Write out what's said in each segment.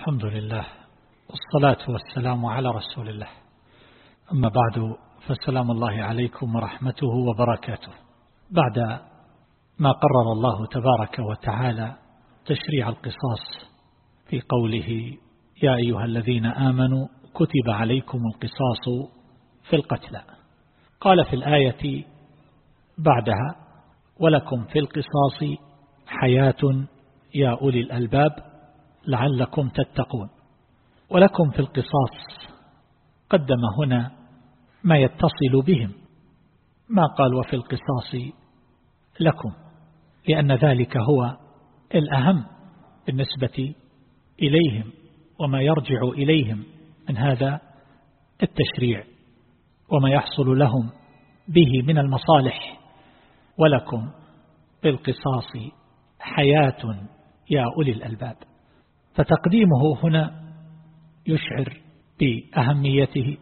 الحمد لله والصلاة والسلام على رسول الله. أما بعد فالسلام الله عليكم ورحمته وبركاته. بعد ما قرر الله تبارك وتعالى تشريع القصاص في قوله يا أيها الذين آمنوا كتب عليكم القصاص في القتلى قال في الآية بعدها ولكم في القصاص حياة يا أولي الألباب لعلكم تتقون. ولكم في القصاص قدم هنا ما يتصل بهم. ما قال وفي القصاص لكم لأن ذلك هو الأهم بالنسبة إليهم وما يرجع إليهم من هذا التشريع وما يحصل لهم به من المصالح. ولكم بالقصاص حياة يا أولي الألباب. فتقديمه هنا يشعر بأهميته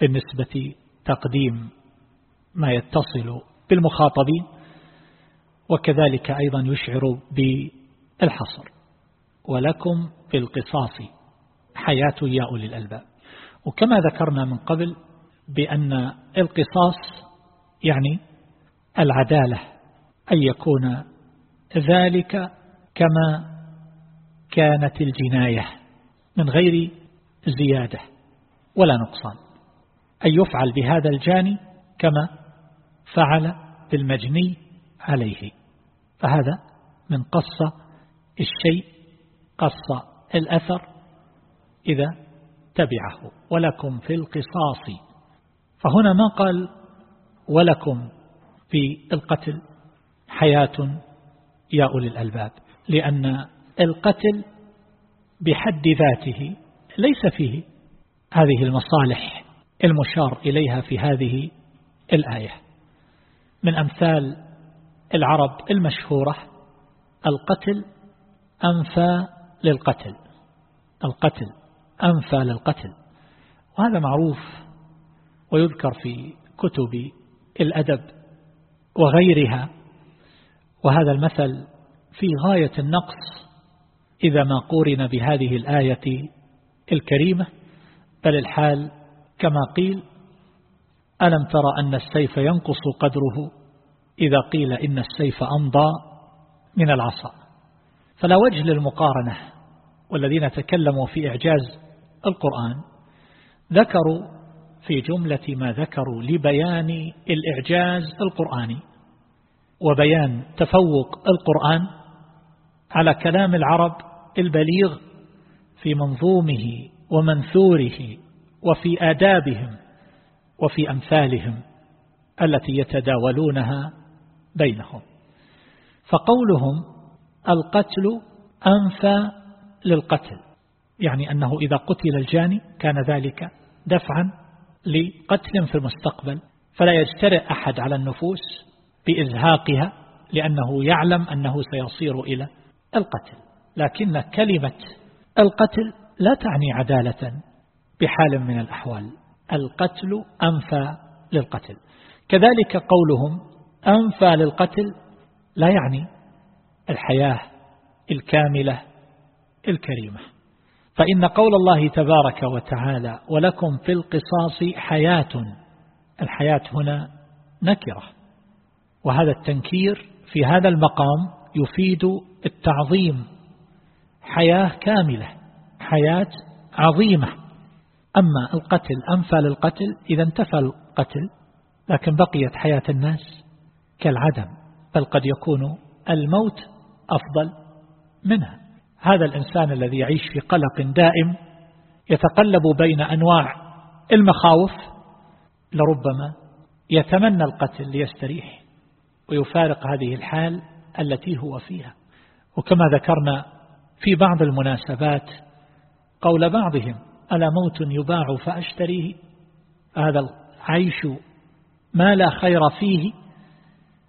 بالنسبة تقديم ما يتصل بالمخاطبين وكذلك أيضا يشعر بالحصر. ولكم في القصاص حياة يا أولي الألباب. وكما ذكرنا من قبل بأن القصاص يعني العدالة أن يكون ذلك كما كانت الجناية من غير زيادة ولا نقصان. أن يفعل بهذا الجاني كما فعل بالمجني عليه. فهذا من قص الشيء قص الأثر إذا تبعه. ولكم في القصاص. فهنا ما قال ولكم في القتل حياة يا أولي الألباب لأن القتل بحد ذاته ليس فيه هذه المصالح المشار إليها في هذه الآية. من أمثال العرب المشهورة القتل أنفى للقتل القتل أنفى للقتل. وهذا معروف ويذكر في كتب الأدب وغيرها. وهذا المثل في غاية النقص إذا ما قورن بهذه الآية الكريمة بل الحال كما قيل ألم ترى أن السيف ينقص قدره؟ إذا قيل إن السيف أمضى من العصا. فلا وجه للمقارنة والذين تكلموا في إعجاز القرآن ذكروا في جملة ما ذكروا لبيان الإعجاز القرآني وبيان تفوق القرآن على كلام العرب البليغ في منظومه ومنثوره وفي آدابهم وفي أمثالهم التي يتداولونها بينهم. فقولهم القتل أنفى للقتل يعني أنه إذا قتل الجاني كان ذلك دفعا لقتل في المستقبل فلا يجترئ أحد على النفوس بإزهاقها لأنه يعلم أنه سيصير إلى القتل. لكن كلمة القتل لا تعني عدالة بحال من الأحوال. القتل أنفى للقتل. كذلك قولهم أنفى للقتل لا يعني الحياة الكاملة الكريمة. فإن قول الله تبارك وتعالى ولكم في القصاص حياة الحياة هنا نكرة. وهذا التنكير في هذا المقام يفيد التعظيم حياة كاملة حياة عظيمة. أما القتل أنفى للقتل إذا انتفى القتل لكن بقيت حياة الناس كالعدم بل قد يكون الموت أفضل منها. هذا الإنسان الذي يعيش في قلق دائم يتقلب بين أنواع المخاوف لربما يتمنى القتل ليستريح ويفارق هذه الحال التي هو فيها. وكما ذكرنا في بعض المناسبات قول بعضهم ألا موت يباع فأشتريه؟ هذا العيش ما لا خير فيه.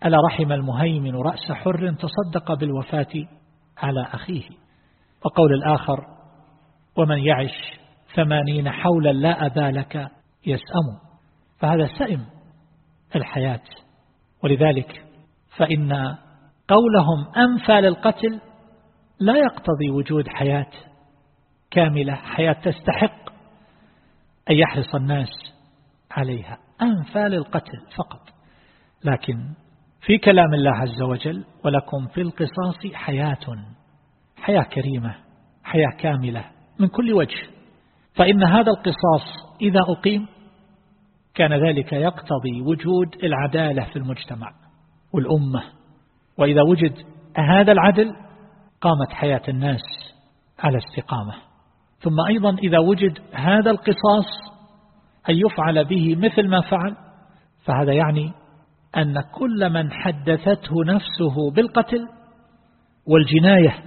ألا رحم المهيمن رأس حر تصدق بالوفاة على أخيه. وقول الآخر ومن يعش ثمانين حولا لا أبا لك يسأم. فهذا سئم الحياة. ولذلك فإن قولهم أنفى للقتل لا يقتضي وجود حياة كاملة حياة تستحق أن يحرص الناس عليها. أنفال القتل فقط. لكن في كلام الله عز وجل ولكم في القصاص حياة حياة كريمة حياة كاملة من كل وجه. فإن هذا القصاص إذا أقيم كان ذلك يقتضي وجود العدالة في المجتمع والأمة. وإذا وجد هذا العدل قامت حياة الناس على استقامة. ثم أيضا إذا وجد هذا القصاص أن يفعل به مثل ما فعل فهذا يعني أن كل من حدثته نفسه بالقتل والجناية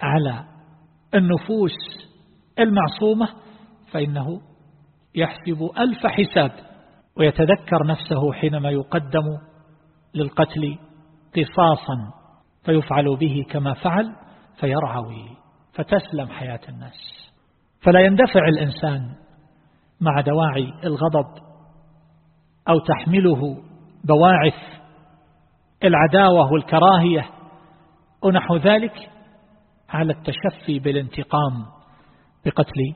على النفوس المعصومة فإنه يحسب ألف حساب ويتذكر نفسه حينما يقدم للقتل قصاصا. فيفعل به كما فعل فيرعوي فتسلم حياة الناس. فلا يندفع الإنسان مع دواعي الغضب أو تحمله بواعث العداوة والكراهية ونحو ذلك على التشفي بالانتقام بقتل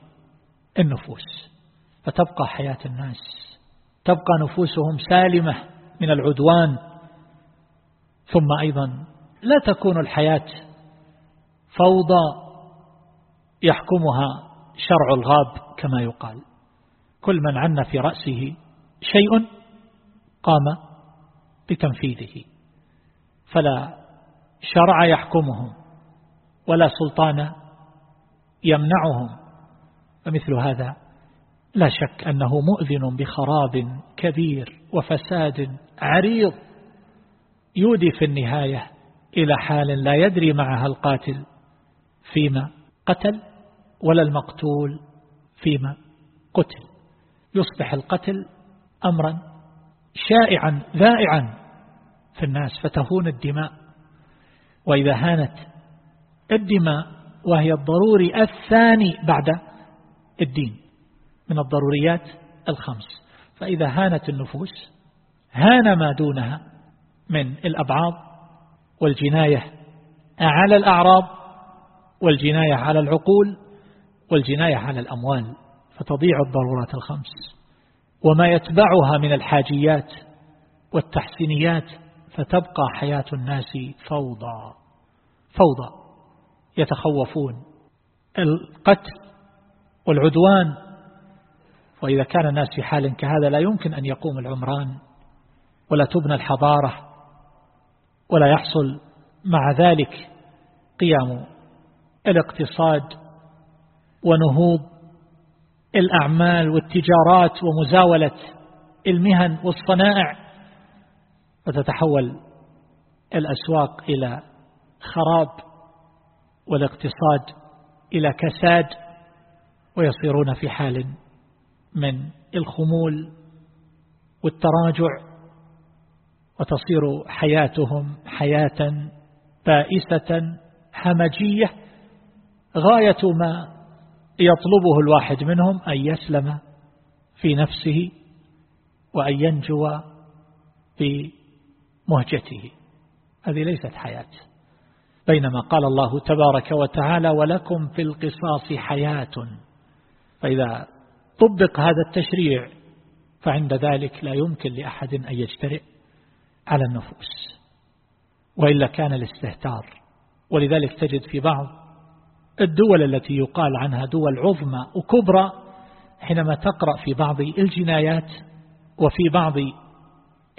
النفوس. فتبقى حياة الناس تبقى نفوسهم سالمة من العدوان. ثم أيضا لا تكون الحياة فوضى يحكمها شرع الغاب كما يقال. كل من عن في رأسه شيء قام بتنفيذه. فلا شرع يحكمهم ولا سلطان يمنعهم. فمثل هذا لا شك أنه مؤذن بخراب كبير وفساد عريض يودي في النهاية إلى حال لا يدري معها القاتل فيما قتل ولا المقتول فيما قتل. يصبح القتل أمرا شائعا ذائعا في الناس فتهون الدماء. وإذا هانت الدماء وهي الضروري الثاني بعد الدين من الضروريات الخمس. فإذا هانت النفوس هان ما دونها من الأبعاض والجناية على الأعراض والجناية على العقول والجناية على الأموال فتضيع الضرورات الخمس. وما يتبعها من الحاجيات والتحسينيات فتبقى حياة الناس فوضى. فوضى. يتخوفون. القتل والعدوان. وإذا كان الناس في حال كهذا لا يمكن أن يقوم العمران ولا تبنى الحضارة. ولا يحصل مع ذلك قيام الاقتصاد ونهوض الأعمال والتجارات ومزاولة المهن والصنائع فتتحول الأسواق إلى خراب والاقتصاد إلى كساد ويصيرون في حال من الخمول والتراجع وتصير حياتهم حياة بائسة همجية غاية ما يطلبه الواحد منهم أن يسلم في نفسه وأن ينجو في مهجته هذه ليست حياة. بينما قال الله تبارك وتعالى ولكم في القصاص حياة. فإذا طبق هذا التشريع فعند ذلك لا يمكن لأحد أن يجترئ. على النفوس وإلا كان الاستهتار. ولذلك تجد في بعض الدول التي يقال عنها دول عظمى وكبرى حينما تقرأ في بعض الجنايات وفي بعض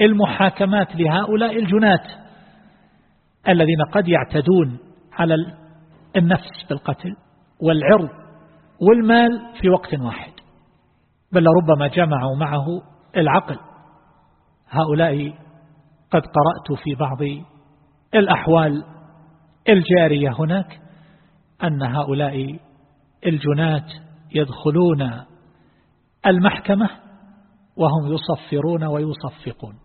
المحاكمات لهؤلاء الجنات الذين قد يعتدون على النفس بالقتل والعرض والمال في وقت واحد. بل ربما جمعوا معه العقل. هؤلاء قد قرأت في بعض الأحوال الجارية هناك أن هؤلاء الجنات يدخلون المحكمة وهم يصفرون ويصفقون.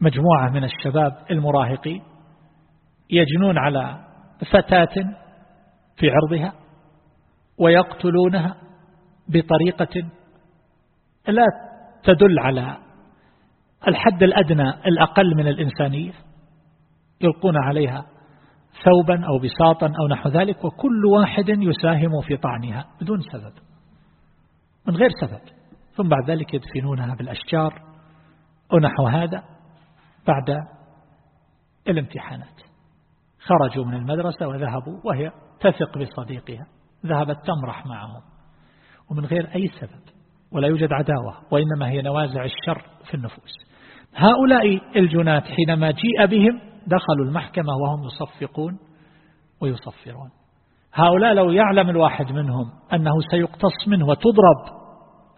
مجموعة من الشباب المراهقين يجنون على فتاة في عرضها ويقتلونها بطريقة لا تدل على الحد الأدنى الأقل من الإنسانية يلقون عليها ثوبا أو بساطا أو نحو ذلك وكل واحد يساهم في طعنها بدون سبب من غير سبب. ثم بعد ذلك يدفنونها بالأشجار ونحو هذا بعد الامتحانات. خرجوا من المدرسة وذهبوا وهي تثق بصديقها. ذهبت تمرح معهم ومن غير أي سبب ولا يوجد عداوة وإنما هي نوازع الشر في النفوس. هؤلاء الجنات حينما جيء بهم دخلوا المحكمة وهم يصفقون ويصفرون. هؤلاء لو يعلم الواحد منهم أنه سيقتص منه وتضرب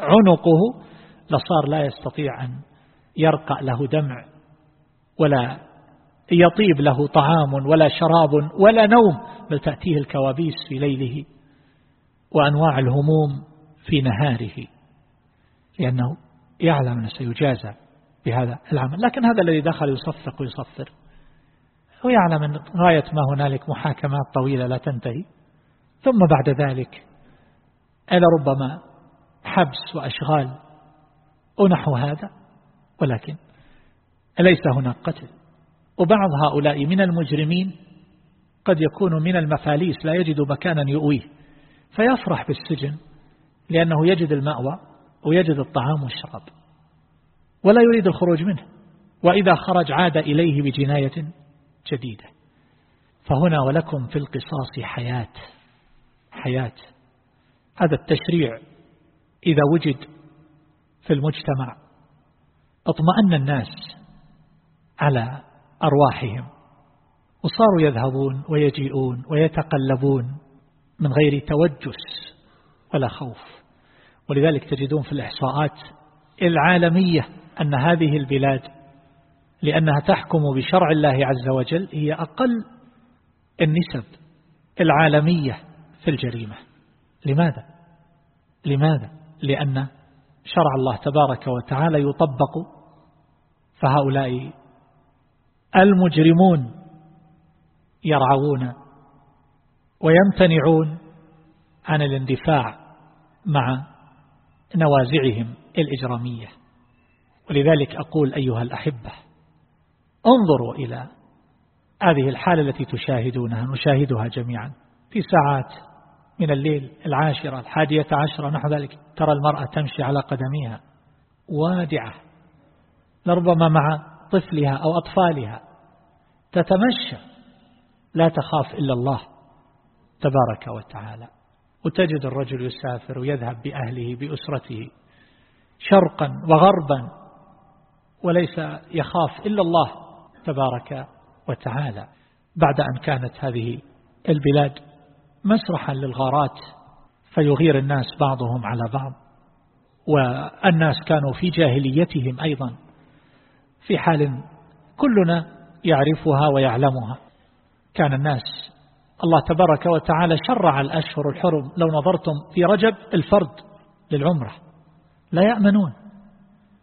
عنقه لصار لا يستطيع أن يرقى له دمع ولا يطيب له طعام ولا شراب ولا نوم بل تأتيه الكوابيس في ليله وأنواع الهموم في نهاره لأنه يعلم أنه سيجازى. بهذا العمل. لكن هذا الذي دخل يصفق ويصفر. هو يعلم أن غاية ما هنالك محاكمات طويلة لا تنتهي. ثم بعد ذلك إلى ربما حبس وأشغال ونحو هذا. ولكن ليس هناك قتل. وبعض هؤلاء من المجرمين قد يكون من المفاليس لا يجد مكانا يؤويه. فيفرح بالسجن لأنه يجد المأوى ويجد الطعام والشراب. ولا يريد الخروج منه. وإذا خرج عاد إليه بجناية جديدة فهنا ولكم في القصاص حياة. حياة. هذا التشريع إذا وجد في المجتمع اطمأن الناس على أرواحهم. وصاروا يذهبون ويجيئون ويتقلبون من غير توجس ولا خوف. ولذلك تجدون في الإحصاءات العالمية أن هذه البلاد لأنها تحكم بشرع الله عز وجل هي أقل النسب العالمية في الجريمة لماذا؟ لماذا؟ لأن شرع الله تبارك وتعالى يطبق فهؤلاء المجرمون يرعون ويمتنعون عن الاندفاع مع نوازعهم الإجرامية ولذلك أقول أيها الأحبة انظروا إلى هذه الحالة التي تشاهدونها نشاهدها جميعا في ساعات من الليل العاشرة الحادية عشرة نحو ذلك ترى المرأة تمشي على قدميها وادعة لربما مع طفلها أو أطفالها تتمشى لا تخاف إلا الله تبارك وتعالى وتجد الرجل يسافر ويذهب بأهله بأسرته شرقا وغربا وليس يخاف إلا الله تبارك وتعالى. بعد أن كانت هذه البلاد مسرحا للغارات فيغير الناس بعضهم على بعض والناس كانوا في جاهليتهم أيضا في حال كلنا يعرفها ويعلمها. كان الناس الله تبارك وتعالى شرع الأشهر الحرم لو نظرتم في رجب الفرد للعمرة لا يأمنون.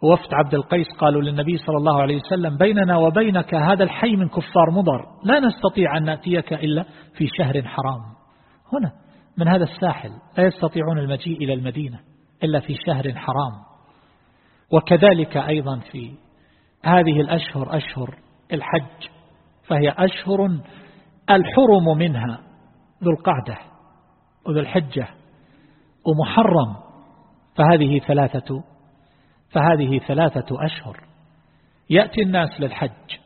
وفد عبد القيس قالوا للنبي صلى الله عليه وسلم بيننا وبينك هذا الحي من كفار مضر لا نستطيع أن نأتيك إلا في شهر حرام. هنا من هذا الساحل لا يستطيعون المجيء إلى المدينة إلا في شهر حرام. وكذلك أيضا في هذه الأشهر أشهر الحج فهي أشهر الحرم منها ذو القعدة وذو الحجة ومحرم فهذه ثلاثة فهذه ثلاثة أشهر. يأتي الناس للحج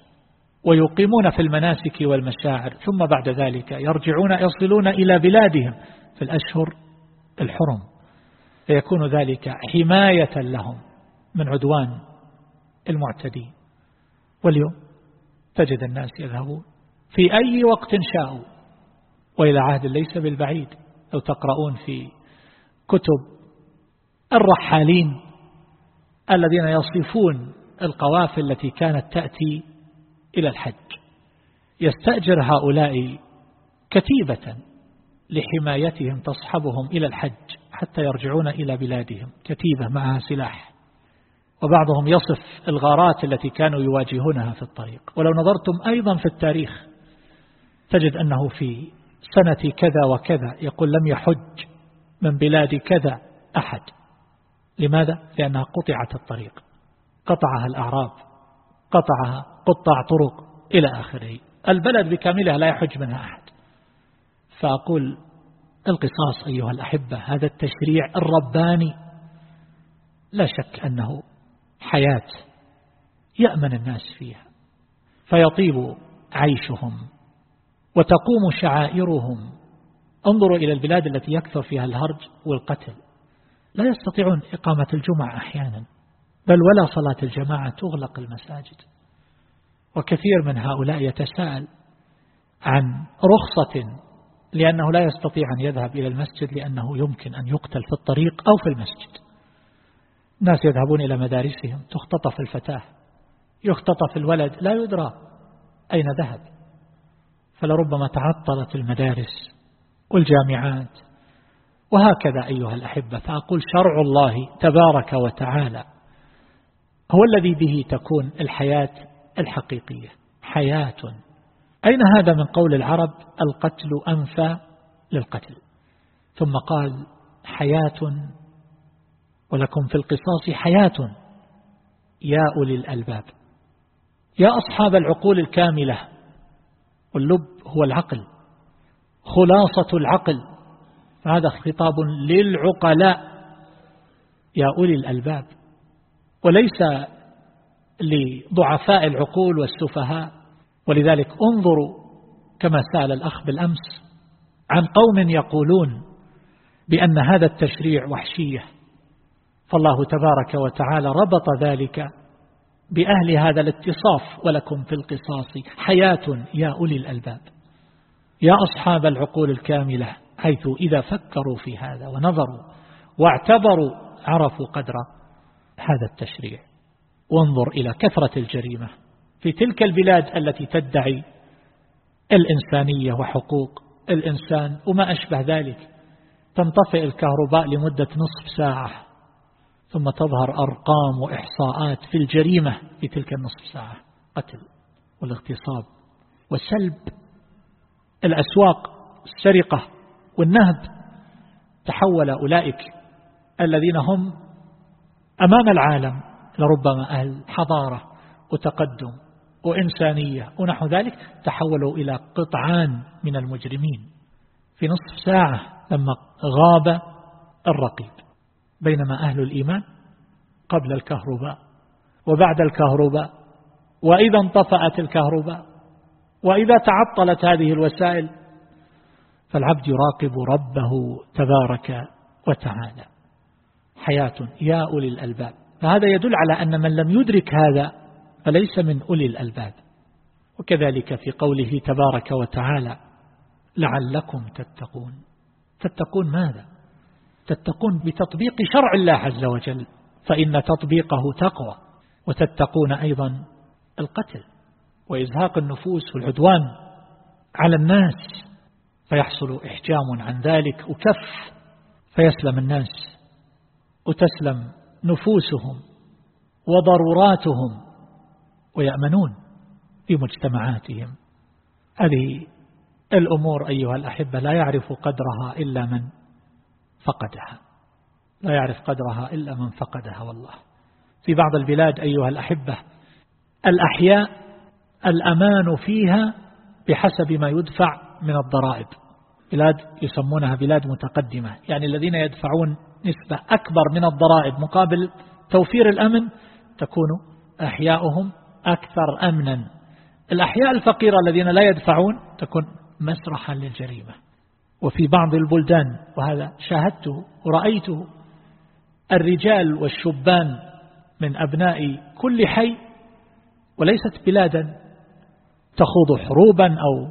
ويقيمون في المناسك والمشاعر ثم بعد ذلك يرجعون يصلون إلى بلادهم في الأشهر الحرم. فيكون ذلك حماية لهم من عدوان المعتدين. واليوم تجد الناس يذهبون في أي وقت شاءوا وإلى عهد ليس بالبعيد لو تقرؤون في كتب الرحالين الذين يصفون القوافل التي كانت تأتي إلى الحج. يستأجر هؤلاء كتيبة لحمايتهم تصحبهم إلى الحج حتى يرجعون إلى بلادهم. كتيبة معها سلاح. وبعضهم يصف الغارات التي كانوا يواجهونها في الطريق. ولو نظرتم أيضا في التاريخ تجد أنه في سنة كذا وكذا يقول لم يحج من بلاد كذا أحد. لماذا؟ لأنها قطعت الطريق. قطعها الأعراب. قطعها قطع طرق إلى آخره. البلد بكاملها لا يحج منها أحد. فأقول القصاص أيها الأحبة هذا التشريع الرباني. لا شك أنه حياة يأمن الناس فيها. فيطيب عيشهم وتقوم شعائرهم. انظروا إلى البلاد التي يكثر فيها الهرج والقتل. لا يستطيعون إقامة الجمعة أحيانا بل ولا صلاة الجماعة تغلق المساجد. وكثير من هؤلاء يتساءل عن رخصة لأنه لا يستطيع أن يذهب إلى المسجد لأنه يمكن أن يقتل في الطريق أو في المسجد. الناس يذهبون إلى مدارسهم تختطف الفتاة يختطف الولد لا يدرى أين ذهب. فلربما تعطلت المدارس والجامعات وهكذا أيها الأحبة فأقول شرع الله تبارك وتعالى هو الذي به تكون الحياة الحقيقية حياة. أين هذا من قول العرب؟ القتل أنفى للقتل. ثم قال حياة ولكم في القصاص حياة يا أولي الألباب. يا أصحاب العقول الكاملة واللب هو العقل خلاصة العقل. فهذا خطاب للعقلاء. يا أولي الألباب وليس لضعفاء العقول والسفهاء. ولذلك انظروا كما سأل الأخ بالأمس عن قوم يقولون بأن هذا التشريع وحشية. فالله تبارك وتعالى ربط ذلك بأهل هذا الاتصاف ولكم في القصاص. حياة يا أولي الألباب. يا أصحاب العقول الكاملة حيث إذا فكروا في هذا ونظروا واعتبروا عرفوا قدر هذا التشريع. وانظر إلى كثرة الجريمة في تلك البلاد التي تدعي الإنسانية وحقوق الإنسان وما أشبه ذلك. تنطفئ الكهرباء لمدة نصف ساعة ثم تظهر أرقام وإحصاءات في الجريمة في تلك النصف ساعة قتل والاغتصاب وسلب الأسواق السرقة. والنهب تحول أولئك الذين هم أمام العالم لربما أهل حضارة وتقدم وإنسانية ونحو ذلك تحولوا إلى قطعان من المجرمين. في نصف ساعة لما غاب الرقيب بينما أهل الإيمان قبل الكهرباء وبعد الكهرباء وإذا انطفأت الكهرباء وإذا تعطلت هذه الوسائل فالعبد يراقب ربه تبارك وتعالى. حياة يا أولي الألباب. فهذا يدل على أن من لم يدرك هذا فليس من أولي الألباب. وكذلك في قوله تبارك وتعالى لعلكم تتقون. تتقون ماذا؟ تتقون بتطبيق شرع الله عز وجل فإن تطبيقه تقوى. وتتقون أيضا القتل وإزهاق النفوس والعدوان على الناس. فيحصل إحجام عن ذلك وكف فيسلم الناس وتسلم نفوسهم وضروراتهم ويأمنون في مجتمعاتهم. هذه الأمور أيها الأحبة لا يعرف قدرها إلا من فقدها. لا يعرف قدرها إلا من فقدها والله. في بعض البلاد أيها الأحبة الأحياء الأمان فيها بحسب ما يدفع من الضرائب. بلاد يسمونها بلاد متقدمة يعني الذين يدفعون نسبة أكبر من الضرائب مقابل توفير الأمن تكون أحياؤهم أكثر أمنا. الأحياء الفقيرة الذين لا يدفعون تكون مسرحا للجريمة. وفي بعض البلدان وهذا شاهدته ورأيته الرجال والشبان من أبناء كل حي وليست بلادا تخوض حروبا أو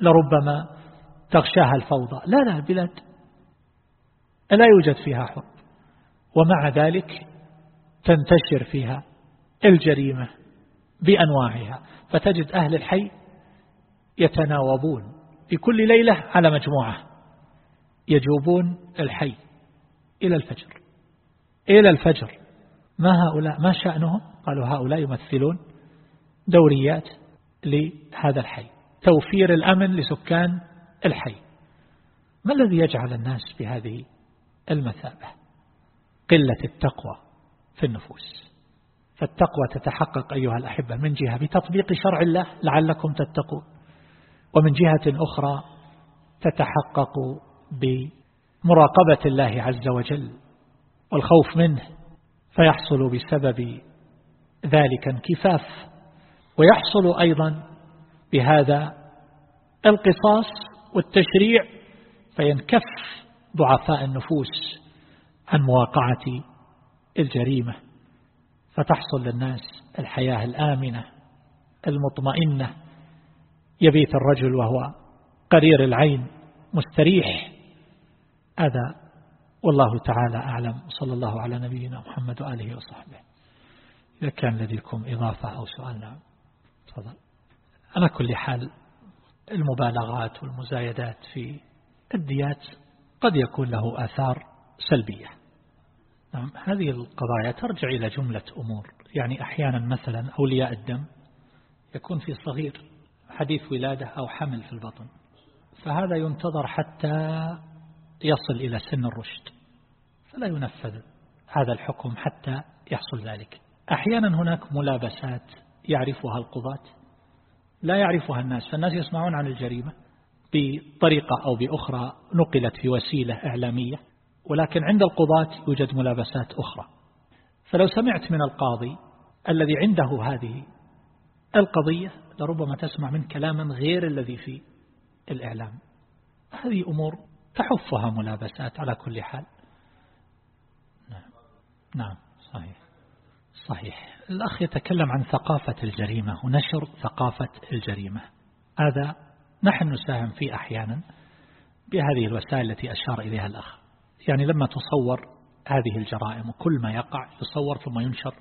لربما تغشاها الفوضى. لا لا البلاد لا يوجد فيها حرب ومع ذلك تنتشر فيها الجريمة بأنواعها. فتجد أهل الحي يتناوبون في كل ليلة على مجموعة. يجوبون الحي إلى الفجر. إلى الفجر. ما هؤلاء ما شأنهم؟ قالوا هؤلاء يمثلون دوريات لهذا الحي. توفير الأمن لسكان الحي. ما الذي يجعل الناس بهذه المثابة؟ قلة التقوى في النفوس. فالتقوى تتحقق أيها الأحبة من جهة بتطبيق شرع الله لعلكم تتقون. ومن جهة أخرى تتحقق بمراقبة الله عز وجل والخوف منه فيحصل بسبب ذلك انكفاف ويحصل أيضا بهذا القصاص والتشريع فينكف ضعفاء النفوس عن مواقعة الجريمة فتحصل للناس الحياة الآمنة المطمئنة. يبيت الرجل وهو قرير العين مستريح. هذا والله تعالى أعلم. صلى الله على نبينا محمد وآله وصحبه. إذا كان لديكم إضافة أو سؤال نعم تفضل. على كل حال المبالغات والمزايدات في الديات قد يكون له آثار سلبية. نعم هذه القضايا ترجع إلى جملة أمور. يعني أحيانا مثلا أولياء الدم يكون في صغير حديث ولادة أو حمل في البطن. فهذا ينتظر حتى يصل إلى سن الرشد. فلا ينفذ هذا الحكم حتى يحصل ذلك. أحيانا هناك ملابسات يعرفها القضاة. لا يعرفها الناس فالناس يسمعون عن الجريمة بطريقة أو بأخرى نقلت في وسيلة إعلامية ولكن عند القضاة يوجد ملابسات أخرى. فلو سمعت من القاضي الذي عنده هذه القضية لربما تسمع من كلاما غير الذي في الإعلام. هذه أمور تحفها ملابسات على كل حال. نعم. نعم صحيح. صحيح. الأخ يتكلم عن ثقافة الجريمة ونشر ثقافة الجريمة. هذا نحن نساهم فيه أحيانا بهذه الوسائل التي أشار إليها الأخ. يعني لما تصور هذه الجرائم وكل ما يقع يصور ثم ينشر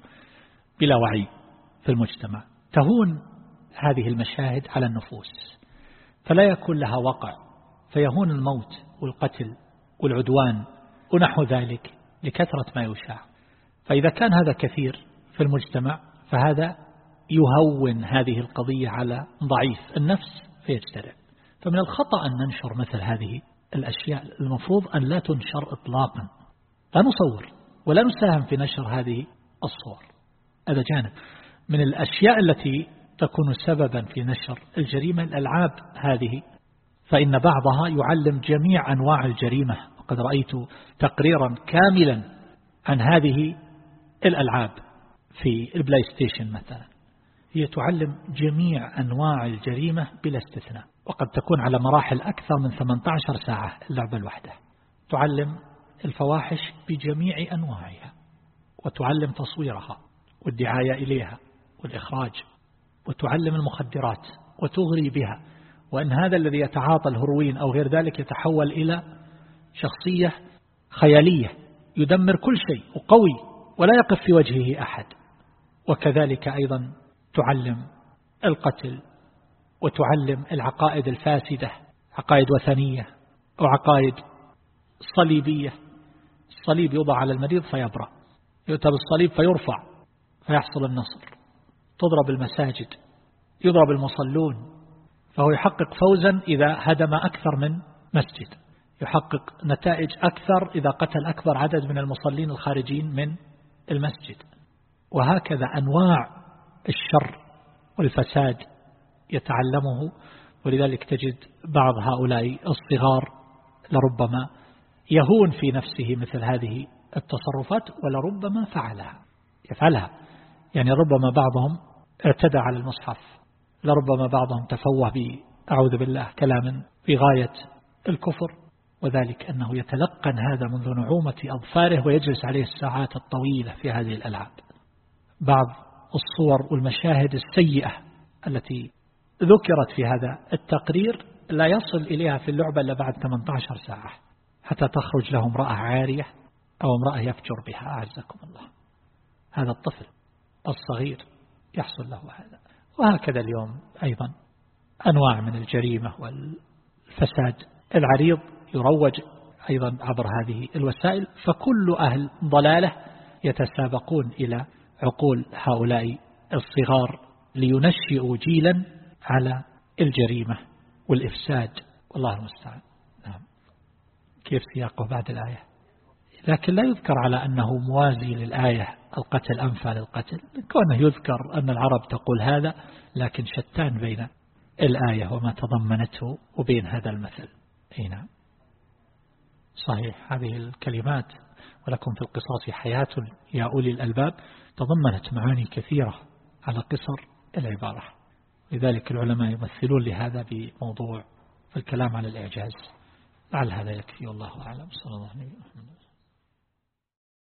بلا وعي في المجتمع. تهون هذه المشاهد على النفوس. فلا يكون لها وقع. فيهون الموت والقتل والعدوان ونحو ذلك لكثرة ما يشاع. فإذا كان هذا كثير في المجتمع فهذا يهون هذه القضية على ضعيف النفس فيجترع فمن الخطأ أن ننشر مثل هذه الأشياء المفروض أن لا تنشر إطلاقا. لا نصور ولا نساهم في نشر هذه الصور. هذا جانب. من الأشياء التي تكون سببا في نشر الجريمة الألعاب هذه فإن بعضها يعلم جميع أنواع الجريمة. وقد رأيت تقريرا كاملا عن هذه الألعاب في البلاي ستيشن مثلا هي تعلم جميع أنواع الجريمة بلا استثناء وقد تكون على مراحل أكثر من 18 ساعة اللعبة الواحدة. تعلم الفواحش بجميع أنواعها وتعلم تصويرها والدعاية إليها والإخراج وتعلم المخدرات وتغري بها وأن هذا الذي يتعاطى الهروين أو غير ذلك يتحول إلى شخصية خيالية يدمر كل شيء وقوي ولا يقف في وجهه أحد. وكذلك أيضا تعلم القتل وتعلم العقائد الفاسدة عقائد وثنية أو عقائد صليبية. الصليب يوضع على المريض فيبرأ يؤتى بالصليب فيرفع فيحصل النصر. تضرب المساجد يضرب المصلون فهو يحقق فوزا إذا هدم أكثر من مسجد. يحقق نتائج أكثر إذا قتل أكبر عدد من المصلين الخارجين من المسجد. وهكذا أنواع الشر والفساد يتعلمه. ولذلك تجد بعض هؤلاء الصغار لربما يهون في نفسه مثل هذه التصرفات ولربما فعلها. يفعلها. يعني ربما بعضهم اعتدى على المصحف. لربما بعضهم تفوه بأعوذ بالله كلام في غاية الكفر. وذلك أنه يتلقن هذا منذ نعومة أظفاره ويجلس عليه الساعات الطويلة في هذه الألعاب. بعض الصور والمشاهد السيئة التي ذكرت في هذا التقرير لا يصل إليها في اللعبة إلا بعد 18 ساعة حتى تخرج له امرأة عارية أو امرأة يفجر بها أعزكم الله. هذا الطفل الصغير يحصل له هذا. وهكذا اليوم أيضا أنواع من الجريمة والفساد العريض. يروج أيضا عبر هذه الوسائل فكل أهل ضلالة يتسابقون إلى عقول هؤلاء الصغار لينشئوا جيلا على الجريمة والإفساد. والله المستعان. نعم. كيف سياقه بعد الآية؟ لكن لا يذكر على أنه موازي للآية القتل أنفى للقتل كونه يذكر أن العرب تقول هذا لكن شتان بين الآية وما تضمنته وبين هذا المثل. أي نعم. صحيح هذه الكلمات ولكم في القصاص حياة يا أولي الألباب. تضمنت معاني كثيرة على قصر العبارة. لذلك العلماء يمثلون لهذا بموضوع الكلام على الإعجاز. لعل هذا يكفي والله أعلم. صلى الله عليه وسلم.